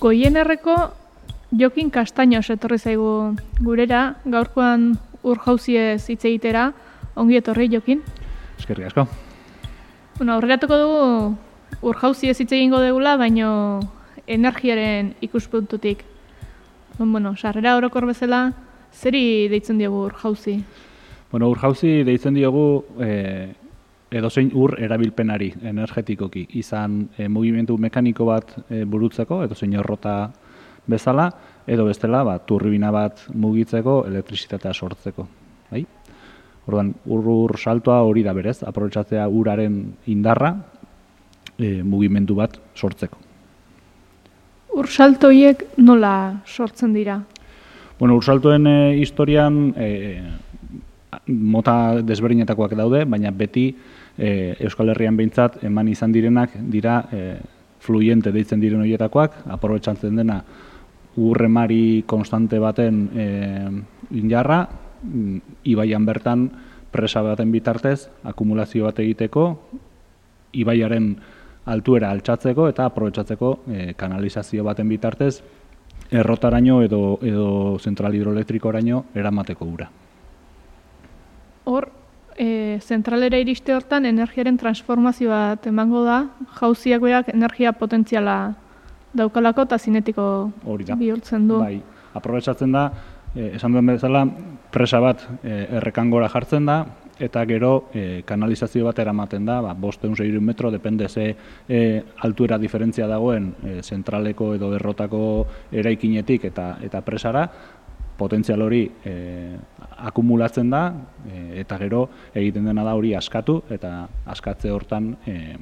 Goienerreko Jokin Kastaños etorri zaigu gurera, gaurkoan ur jauziez hitz egitera, ongi etorri Jokin. Eskerrik asko. Bueno, aurreratuko dugu ur jauziez hitz egingo degula, baino energiaren ikuspuntutik. Bueno, sarrera orokor bezala, zeri deitzen diogu ur jauzi? Bueno, ur jauzi deitzen diogu e, edozein ur erabilpenari energetikoki. Izan e, mugimendu mekaniko bat e, burutzeko, edozein errota bezala, edo bestela, ba, turbina bat mugitzeko, elektrizitatea sortzeko. Bai? Orduan, ur, saltoa hori da berez, aprobetsatzea uraren indarra e, mugimendu bat sortzeko. Ur saltoiek nola sortzen dira? Bueno, ur saltoen e, historian e, mota desberdinetakoak daude, baina beti e, Euskal Herrian behintzat eman izan direnak dira e, fluyente deitzen diren horietakoak, aprobetsatzen dena urremari konstante baten e, injarra, mm, ibaian bertan presa baten bitartez, akumulazio bat egiteko, ibaiaren altuera altxatzeko eta aprobetsatzeko e, kanalizazio baten bitartez, errotaraino edo, edo zentral hidroelektrikoraino eramateko ura. Hor, e, zentralera iriste hortan energiaren transformazioa emango da, jauziak berak energia potentziala daukalako eta zinetiko bihurtzen du. Bai, aprobetsatzen da, eh, esan duen bezala, presa bat eh, errekangora jartzen da, eta gero eh, kanalizazio bat eramaten da, ba, boste un metro, depende ze eh, altuera diferentzia dagoen eh, zentraleko edo errotako eraikinetik eta eta presara, potentzial hori eh, akumulatzen da, eh, eta gero egiten dena da hori askatu, eta askatze hortan eh,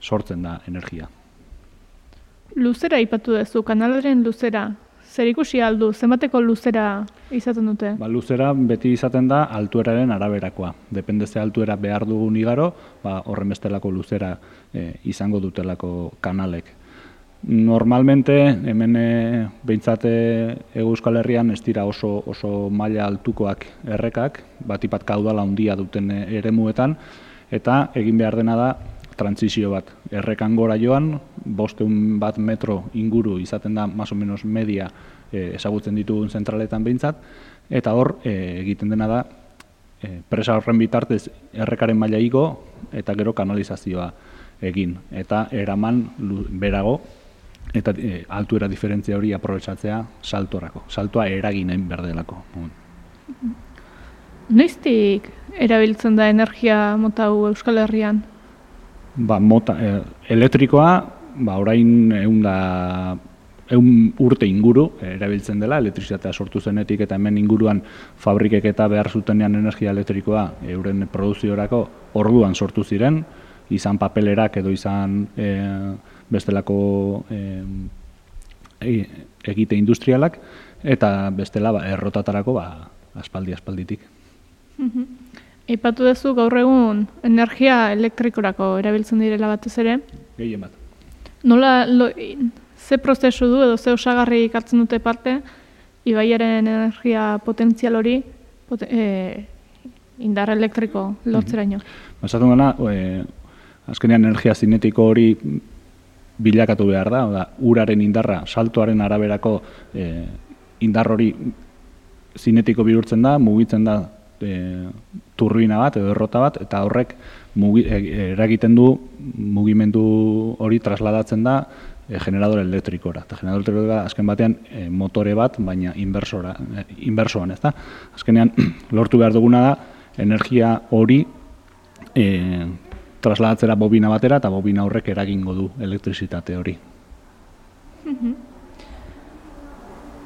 sortzen da energia. Luzera ipatu duzu, kanalaren luzera. Zer ikusi aldu, zenbateko luzera izaten dute? Ba, luzera beti izaten da altueraren araberakoa. Depende ze altuera behar dugun igaro, ba, horren bestelako luzera e, izango dutelako kanalek. Normalmente, hemen e, behintzate Euskal Herrian ez dira oso, oso maila altukoak errekak, batipat kaudala handia duten eremuetan, eta egin behar dena da transizio bat. Errekan gora joan, bosteun bat metro inguru izaten da, más o menos media e, ezagutzen ditugun zentraletan behintzat, eta hor e, egiten dena da, e, presa horren bitartez errekaren maila igo, eta gero kanalizazioa egin. Eta eraman berago, eta e, altuera diferentzia hori aprobetsatzea saltorako. Saltoa eraginen berdelako. Noiztik erabiltzen da energia mota Euskal Herrian? ba, mota, e, elektrikoa, ba, orain egun da, egun urte inguru erabiltzen dela, elektrizitatea sortu zenetik eta hemen inguruan fabrikek eta behar zutenean energia elektrikoa euren produziorako orduan sortu ziren, izan papelerak edo izan e, bestelako e, egite industrialak, eta bestela ba, errotatarako ba, aspaldi aspalditik. Ipatu duzu gaur egun energia elektrikorako erabiltzen direla batez ere. Gehien bat. Nola, lo, ze prozesu du edo ze osagarri ikartzen dute parte, ibaiaren energia potentzial hori pot, e, indar elektriko lortzeraino. Mm -hmm. gana, e, azkenean energia zinetiko hori bilakatu behar da, da uraren indarra, saltoaren araberako e, indar hori zinetiko bihurtzen da, mugitzen da e, turbina bat edo errota bat eta horrek mugi, e, eragiten du mugimendu hori trasladatzen da e, generador elektrikora. Eta generador elektrikora azken batean e, motore bat, baina inversora, e, inversoan, ez da? Azkenean lortu behar duguna da energia hori e, trasladatzera bobina batera eta bobina horrek eragingo du elektrizitate hori. Mhm.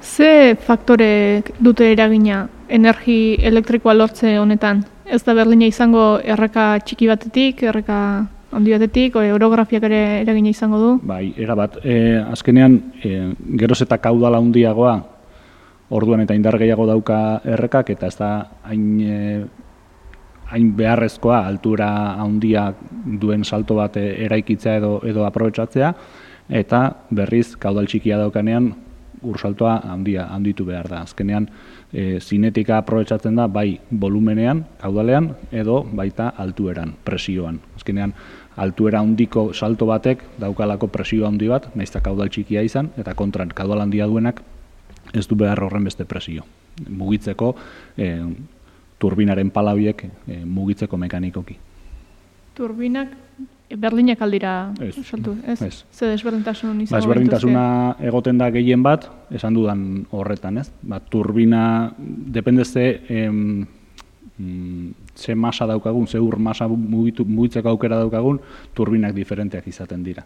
Ze faktore dute eragina energi elektrikoa lortze honetan? Ez da berlina izango erreka txiki batetik, erreka handi batetik, orografiak ere eragina izango du? Bai, era bat. E, azkenean, e, geroz eta kaudala handiagoa orduan eta indar gehiago dauka errekak, eta ez da hain, e, hain beharrezkoa altura handia duen salto bat eraikitzea edo, edo aprobetsatzea, eta berriz kaudal txikia daukanean ursaltoa handia handitu behar da. Azkenean, e, zinetika aprobetsatzen da bai volumenean, kaudalean, edo baita altueran, presioan. Azkenean, altuera handiko salto batek daukalako presio handi bat, naizta kaudal txikia izan, eta kontran kaudal handia duenak ez du behar horren beste presio. Mugitzeko e, turbinaren palabiek e, mugitzeko mekanikoki. Turbinak berdinak aldira saltu, ez? ez. Ze desberdintasun izango ba, Desberdintasuna egoten da gehien bat, esan dudan horretan, ez? Ba, turbina, dependezte, em, mm, ze masa daukagun, ze ur masa mugitu, mugitzeko aukera daukagun, turbinak diferenteak izaten dira.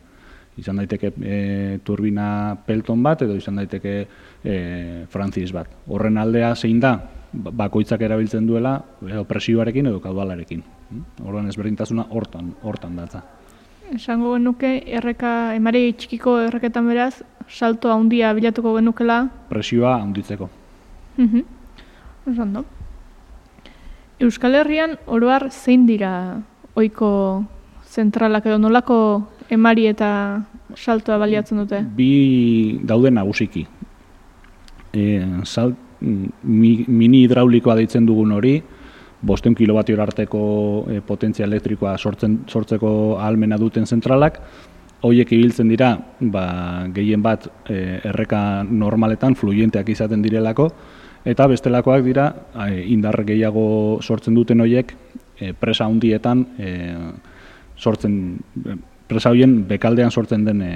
Izan daiteke e, turbina pelton bat, edo izan daiteke e, franziz bat. Horren aldea zein da, bakoitzak erabiltzen duela, edo presioarekin edo kaudalarekin. Horren ezberdintasuna hortan, hortan datza. Esango genuke, erreka, emari txikiko erreketan beraz, salto handia bilatuko genukela? Presioa handitzeko. Mhm. Uh Euskal Herrian oroar zein dira ohiko zentralak edo nolako emari eta saltoa baliatzen dute? Bi daude nagusiki. E, sal, mi, mini hidraulikoa deitzen dugun hori, bosten kilobatio arteko e, potentzia elektrikoa sortzen, sortzeko ahalmena duten zentralak, Hoiek ibiltzen dira, ba, gehien bat e, erreka normaletan fluyenteak izaten direlako, Eta bestelakoak dira, indar gehiago sortzen duten horiek, e, presa hundietan e, sortzen, presa horien bekaldean sortzen den e,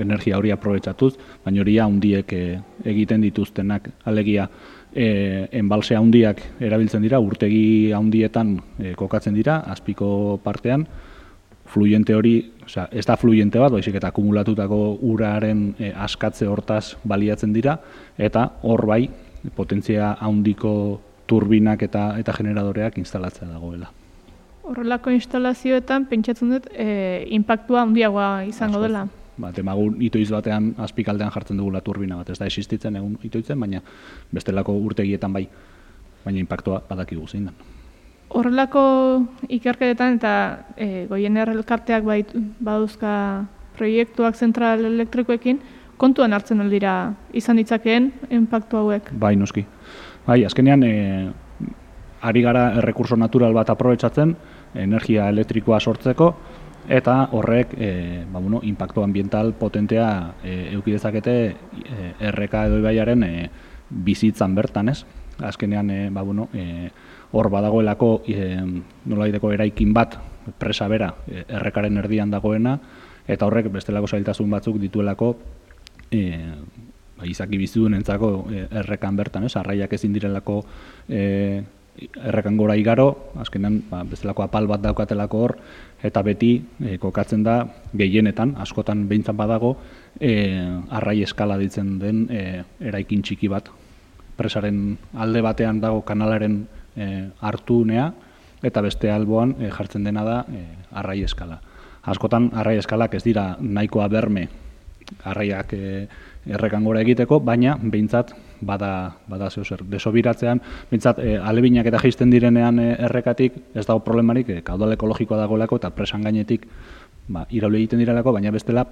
energia hori aprobetsatuz, baina hori handiek e, egiten dituztenak alegia e, enbalse handiak erabiltzen dira, urtegi handietan e, kokatzen dira, azpiko partean, fluyente hori, osea, ez da fluyente bat, baizik eta akumulatutako uraren e, askatze hortaz baliatzen dira, eta hor bai, potentzia handiko turbinak eta eta generadoreak instalatzea dagoela. Horrelako instalazioetan pentsatzen dut e, inpaktua handiagoa izango dela. Ba, temagun itoiz batean azpikaldean jartzen dugula turbina bat, ez da existitzen egun itoitzen, baina bestelako urtegietan bai, baina inpaktua badakigu zein da. Horrelako ikerketetan eta e, goien errelkarteak bai, baduzka proiektuak zentral elektrikoekin, kontuan hartzen aldira izan ditzakeen inpaktu hauek? Bai, noski. Bai, azkenean, e, ari gara errekurso natural bat aprobetsatzen, energia elektrikoa sortzeko, eta horrek e, ba, bueno, impacto ambiental potentea e, eukidezakete e, erreka edo ibaiaren e, bizitzan bertan, ez? Azkenean, e, ba, bueno, e, hor badagoelako e, nolaideko eraikin bat, presa bera, e, errekaren erdian dagoena, eta horrek bestelako zailtasun batzuk dituelako e, ba, izaki bizidun entzako e, errekan bertan, ez, arraiak ezin direlako e, errekan gora igaro, azkenean ba, bezalako apal bat daukatelako hor, eta beti e, kokatzen da gehienetan, askotan behintzat badago, e, arrai eskala ditzen den e, eraikin txiki bat. Presaren alde batean dago kanalaren e, hartunea, eta beste alboan e, jartzen dena da e, arrai eskala. Askotan arrai eskalak ez dira nahikoa berme arraiak e, errekan gora egiteko, baina behintzat bada, bada zeu zer. Desobiratzean, behintzat e, alebinak eta jaisten direnean e, errekatik, ez dago problemarik, e, kaudal ekologikoa dagoelako eta presan gainetik ba, iraule egiten direlako, baina bestela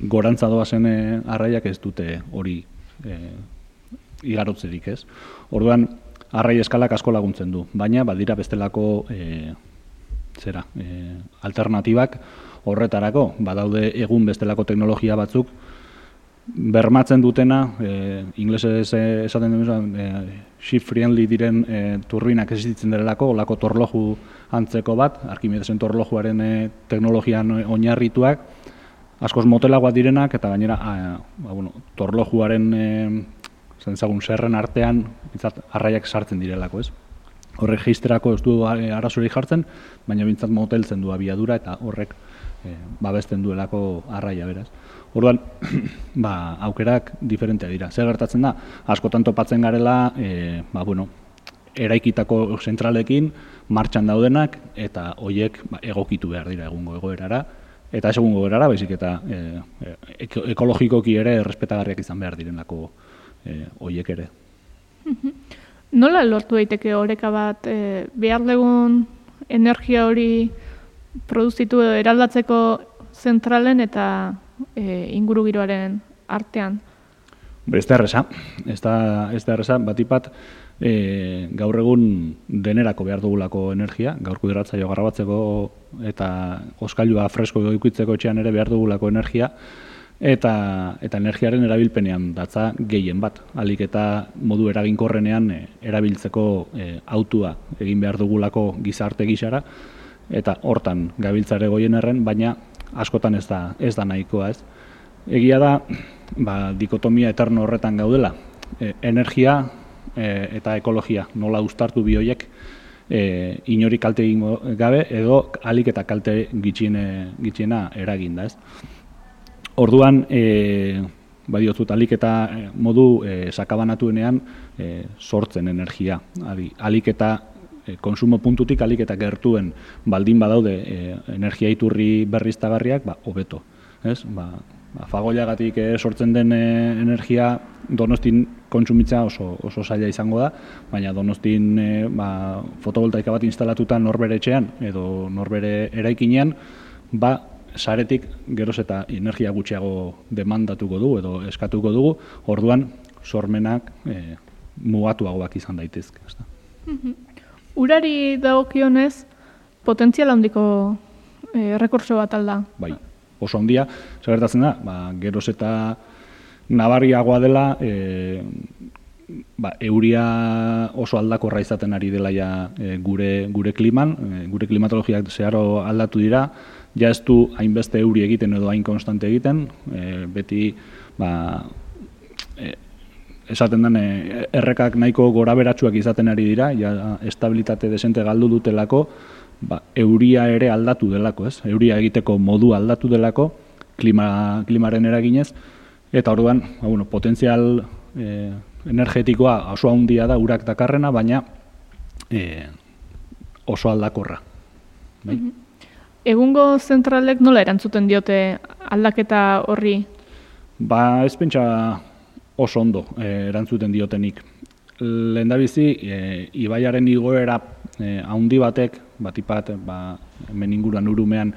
gorantza doazen e, arraiak ez dute hori e, igarotzerik ez. Orduan, arrai eskalak asko laguntzen du, baina badira bestelako e, zera, e, alternatibak, horretarako, badaude egun bestelako teknologia batzuk, bermatzen dutena, e, inglesez esaten duen, e, shift friendly diren e, turbinak existitzen direlako, olako torloju antzeko bat, Arkimedesen torlojuaren e, teknologian oinarrituak, askoz motelagoa direnak, eta gainera, a, a, bueno, torlojuaren e, zentzagun zerren artean, izat, arraiak sartzen direlako, ez? Horrek geizterako ez du arazorik jartzen, baina bintzat moteltzen du abiadura, eta horrek e, babesten duelako arraia beraz. Orduan, ba, aukerak diferentea dira. Zer gertatzen da, askotan topatzen garela, e, ba, bueno, eraikitako zentralekin, martxan daudenak, eta hoiek ba, egokitu behar dira egungo egoerara, eta ez egungo egoerara, baizik eta e, ekologikoki ere errespetagarriak izan behar direnako e, hoiek ere. Nola lortu daiteke oreka bat, e, behar legun energia hori produzitu edo eraldatzeko zentralen eta e, inguru giroaren artean? Ez da erresa, ez da, ez da erresa, bat ipat, e, gaur egun denerako behar dugulako energia, gaur kuderatzaio garrabatzeko eta oskailua fresko goikuitzeko etxean ere behar dugulako energia, eta, eta energiaren erabilpenean datza gehien bat, alik eta modu eraginkorrenean e, erabiltzeko e, autua egin behar dugulako gizarte gisara, eta hortan gabiltzare goien erren, baina askotan ez da, ez da nahikoa ez. Egia da, ba, dikotomia eterno horretan gaudela, e, energia e, eta ekologia, nola ustartu bi hoiek e, inori kalte egingo gabe edo alik eta kalte gitxiene, gitxiena eraginda, ez? Orduan, e, badiotzut, alik eta e, modu e, sakabanatuenean e, sortzen energia. Adi, alik eta e, konsumo puntutik alik eta gertuen baldin badaude e, energia iturri berriztagarriak, ba, hobeto. Ez? Ba, ba, fagoiagatik e, sortzen den e, energia donostin kontsumitza oso, oso zaila izango da, baina donostin e, ba, fotovoltaika bat instalatuta norbere etxean edo norbere eraikinean, ba, saretik geroz eta energia gutxiago demandatuko du edo eskatuko dugu, orduan sormenak e, mugatuagoak izan daitezke. Ez da. Urari dagokionez potentzial handiko e, rekurso bat alda. Bai, oso handia, zagertatzen da, ba, geroz eta nabarriagoa dela, e, ba, euria oso aldakorra izaten ari dela ja e, gure, gure kliman, e, gure klimatologiak zeharo aldatu dira, ja ez du hainbeste euri egiten edo hain konstante egiten, e, beti ba, e, esaten den errekak nahiko gora beratxuak izaten ari dira, ja estabilitate desente galdu dutelako, ba, euria ere aldatu delako, ez? Euria egiteko modu aldatu delako, klima, klimaren eraginez, eta orduan, ba, bueno, potentzial e, energetikoa oso handia da urak dakarrena, baina e, oso aldakorra. Bai? Mhm. Egungo zentralek nola erantzuten diote aldaketa horri? Ba, ez pentsa oso ondo e, erantzuten diotenik. Lehendabizi, e, ibaiaren igoera e, handi batek, batipat, ba, hemen inguruan urumean,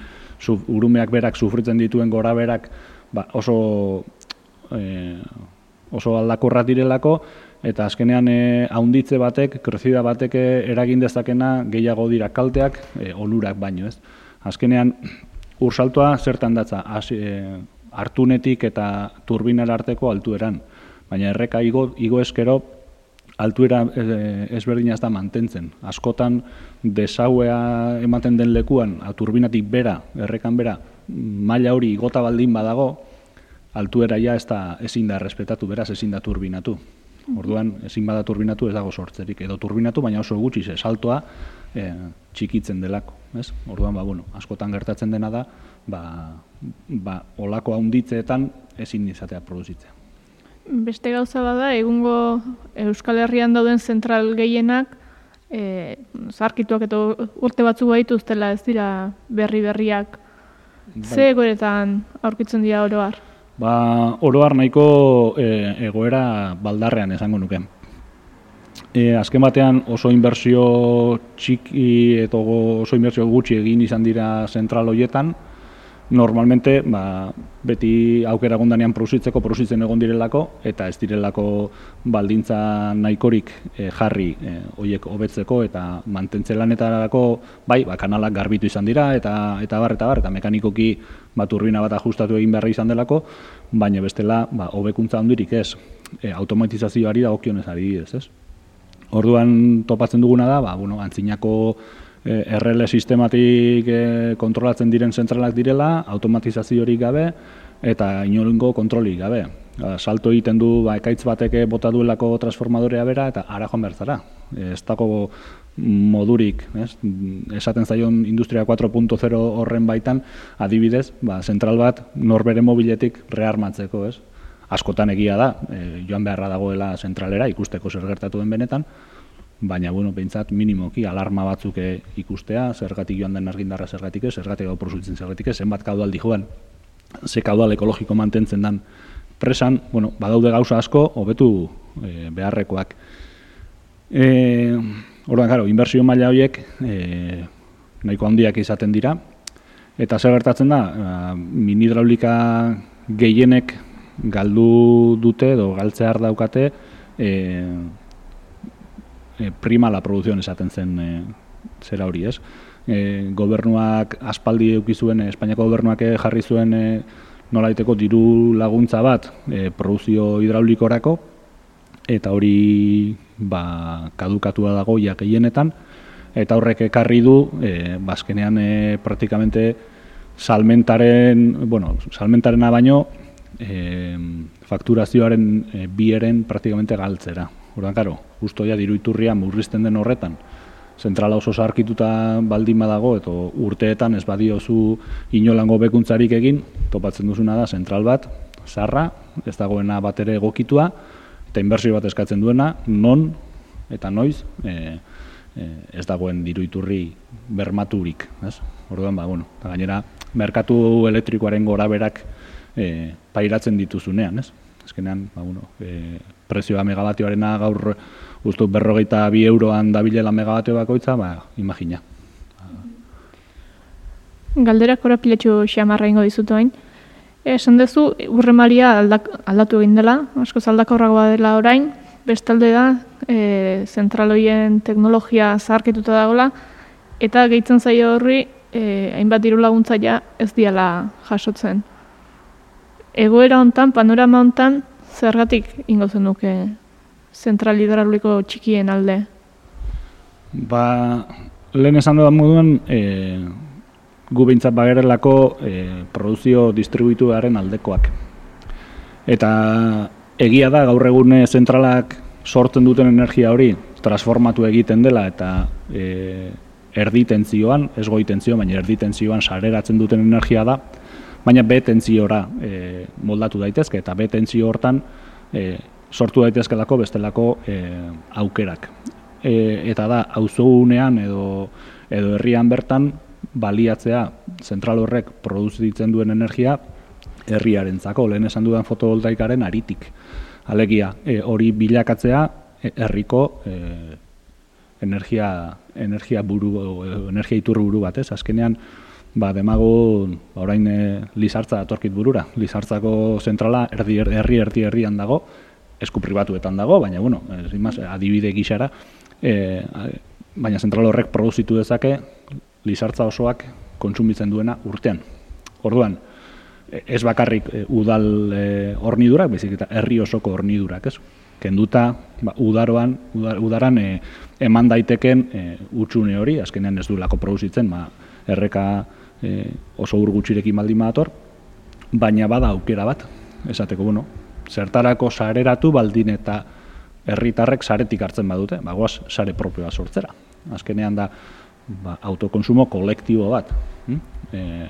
urumeak berak sufritzen dituen gora berak, ba, oso e, oso aldakorra direlako, eta azkenean e, haunditze batek, krezida batek eragin dezakena gehiago dira kalteak, e, olurak baino ez. Azkenean, ursaltoa zertan datza, e, hartunetik eta turbinara arteko altueran. Baina erreka igo, igo eskero, altuera e, ezberdina ez da mantentzen. Askotan, desauea ematen den lekuan, turbinatik bera, errekan bera, maila hori igota baldin badago, altuera ja ez da ezin da respetatu, beraz ezin da turbinatu. Orduan, ezin bada turbinatu ez dago sortzerik. Edo turbinatu, baina oso gutxi ze saltoa e, txikitzen delako. Ez? Orduan, ba, bueno, askotan gertatzen dena da, ba, ba, olako haunditzeetan ezin izatea produzitzea. Beste gauza bada, egungo Euskal Herrian dauden zentral gehienak, e, zarkituak eta urte batzu ustela ez dira berri-berriak. Bai. Ze egoeretan aurkitzen dira oroar? Ba, oroar nahiko e, egoera baldarrean esango nuke. E, azken batean oso inbertsio txiki eta oso inbertsio gutxi egin izan dira zentral hoietan, normalmente ba, beti aukera gondanean produzitzeko produzitzen egon direlako eta ez direlako baldintza nahikorik e, jarri e, hoiek hobetzeko eta mantentze lanetarako bai ba, kanalak garbitu izan dira eta eta bar eta bar eta mekanikoki ba, turbina bat ajustatu egin beharra izan delako baina bestela ba, hobekuntza handirik ez. E, automatizazioari dagokionez ari ez? Orduan topatzen duguna da, ba, bueno, antzinako e, RL sistematik e, kontrolatzen diren zentralak direla, automatizaziorik gabe eta inolengo kontrolik gabe. Ba, salto egiten du ba, ekaitz bateke bota duelako transformadorea bera eta ara joan bertzara. E, ez dago modurik, ez? esaten zaion Industria 4.0 horren baitan, adibidez, ba, zentral bat norbere mobiletik rearmatzeko, ez? askotan egia da, e, joan beharra dagoela zentralera ikusteko zer gertatu den benetan, baina bueno, pentsat minimoki alarma batzuk eh, ikustea, zergatik joan den argindarra zergatik ez, zergatik gau prosultzen zergatik ez, zenbat kaudaldi joan, ze kaudal ekologiko mantentzen den presan, bueno, badaude gauza asko, hobetu e, beharrekoak. E, Orduan, claro, inbertsio maila horiek e, nahiko handiak izaten dira, eta zer gertatzen da, min hidraulika gehienek galdu dute edo galtzear daukate, e, e, prima la produzion esaten zen e, zera hori, ez? E, gobernuak aspaldi eukizuen, Espainiako gobernuak jarri zuen e, nolaiteko diru laguntza bat e, produzio hidraulikorako, eta hori ba, kadukatua dago ja gehienetan, eta horrek ekarri du, e, bazkenean ba, e, praktikamente salmentaren, bueno, salmentarena baino, e, fakturazioaren e, bieren praktikamente galtzera. Hortan, karo, justo ja diru iturria murrizten den horretan, zentrala oso sarkituta baldin badago, eta urteetan ez badiozu inolango bekuntzarik egin, topatzen duzuna da, zentral bat, zarra, ez dagoena bat ere egokitua, eta inbertsio bat eskatzen duena, non eta noiz, e, e, ez dagoen diru iturri bermaturik. Ez? Orduan, ba, bueno, gainera, merkatu elektrikoaren gora berak e, pairatzen dituzunean, ez? Azkenean, ba, bueno, e, prezioa megabatioarena gaur guztu berrogeita bi euroan dabilela megabatio bakoitza, ba, imagina. Galderak korapiletxu xamarra ingo dizutu hain. Esan duzu, urre maria aldak, aldatu egin dela, asko zaldako dela orain, bestalde da, e, zentraloien teknologia zaharkituta dagoela, eta gehitzen zaio horri, e, hainbat diru laguntza ja ez diala jasotzen. Egoera hontan, panorama hontan, zergatik ingo duke zentral hidrauliko txikien alde? Ba, lehen esan dudan moduen, e, gu behintzat bagerelako e, produzio distribuituaren aldekoak. Eta egia da, gaur egune zentralak sortzen duten energia hori transformatu egiten dela eta e, erditentzioan, ez goi tentzio, baina erditentzioan sareratzen duten energia da, baina B tentziora e, moldatu daitezke eta B tentzio hortan e, sortu daitezkelako bestelako e, aukerak. E, eta da, auzogunean edo, edo herrian bertan baliatzea zentral horrek produzitzen duen energia herriarentzako lehen esan dudan fotovoltaikaren aritik. Alegia, e, hori bilakatzea herriko e, energia, energia buru, energia iturru buru bat, ez? Azkenean, ba, demago, ba, orain e, lizartza atorkit burura. Lizartzako zentrala erdi, herri, erdi, herrian dago, esku pribatuetan dago, baina, bueno, ez, adibide gixara, e, baina zentral horrek produzitu dezake lizartza osoak kontsumitzen duena urtean. Orduan, ez bakarrik e, udal e, hornidurak, bezik eta herri osoko hornidurak, ez? Kenduta, ba, udaroan, udaran e, eman daiteken e, utxune hori, azkenean ez du lako produzitzen, ma, erreka e, oso urgutxirekin baldin badator, baina bada aukera bat, esateko, bueno, zertarako sareratu baldin eta herritarrek saretik hartzen badute, bagoaz sare propioa sortzera. Azkenean da ba, autokonsumo kolektibo bat. Hm? E,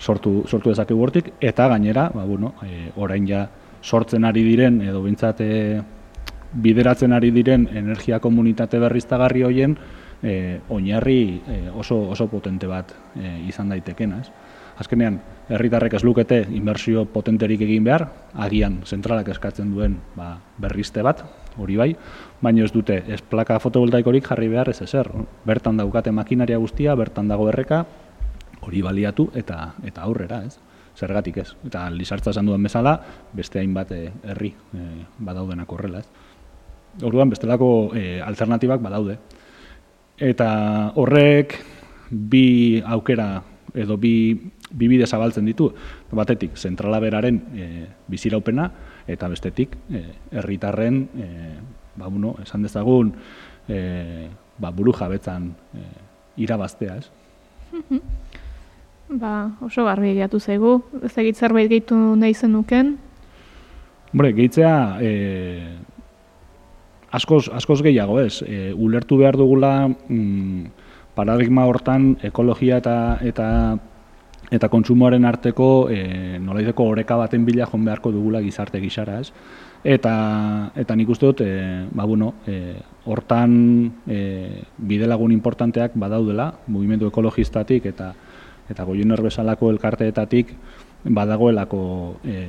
sortu, sortu dezake hortik eta gainera, ba, bueno, e, orain ja sortzen ari diren, edo bintzate bideratzen ari diren energia komunitate berriztagarri hoien e, oinarri e, oso, oso potente bat e, izan daitekena. Ez? Azkenean, herritarrek ez lukete inbertsio potenterik egin behar, agian zentralak eskatzen duen ba, berrizte bat, hori bai, baina ez dute ez plaka fotovoltaikorik jarri behar ez ezer. Bertan daukate makinaria guztia, bertan dago erreka, hori baliatu eta eta aurrera, ez? Zergatik ez? Eta lizartza esan duen bezala, beste hainbat herri e, badaudenak horrela, ez? Orduan bestelako e, alternatibak badaude. Eta horrek bi aukera edo bi, bi bide zabaltzen ditu. Batetik, zentrala beraren e, biziraupena, eta bestetik, e, herritarren e, ba, bueno, esan dezagun, e, ba, buru jabetzan e, irabaztea, ez? Ba, oso garbi egiatu zaigu. Ez egit zerbait gehitu nahi zenuken? Hombre, gehitzea, e, askoz, askoz gehiago ez. E, ulertu behar dugula mm, paradigma hortan ekologia eta eta eta kontsumoaren arteko e, nolaizeko oreka baten bila joan beharko dugula gizarte gisara, ez? Eta, eta nik uste dut, e, ba, bueno, e, hortan e, bidelagun importanteak badaudela, mugimendu ekologistatik eta eta goien bezalako elkarteetatik badagoelako e,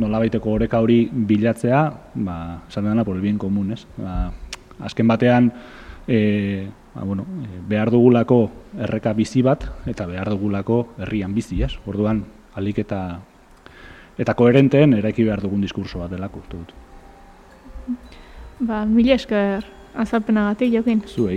nolabaiteko oreka hori bilatzea, ba, esan dena por el bien común, ez? Ba, azken batean, e, ba, bueno, e, behar dugulako erreka bizi bat, eta behar dugulako herrian bizi, ez? Orduan, alik eta, eta koherenteen eraiki behar dugun diskurso bat delako, dut. Ba, mila esker azalpenagatik, jokin. Zuei.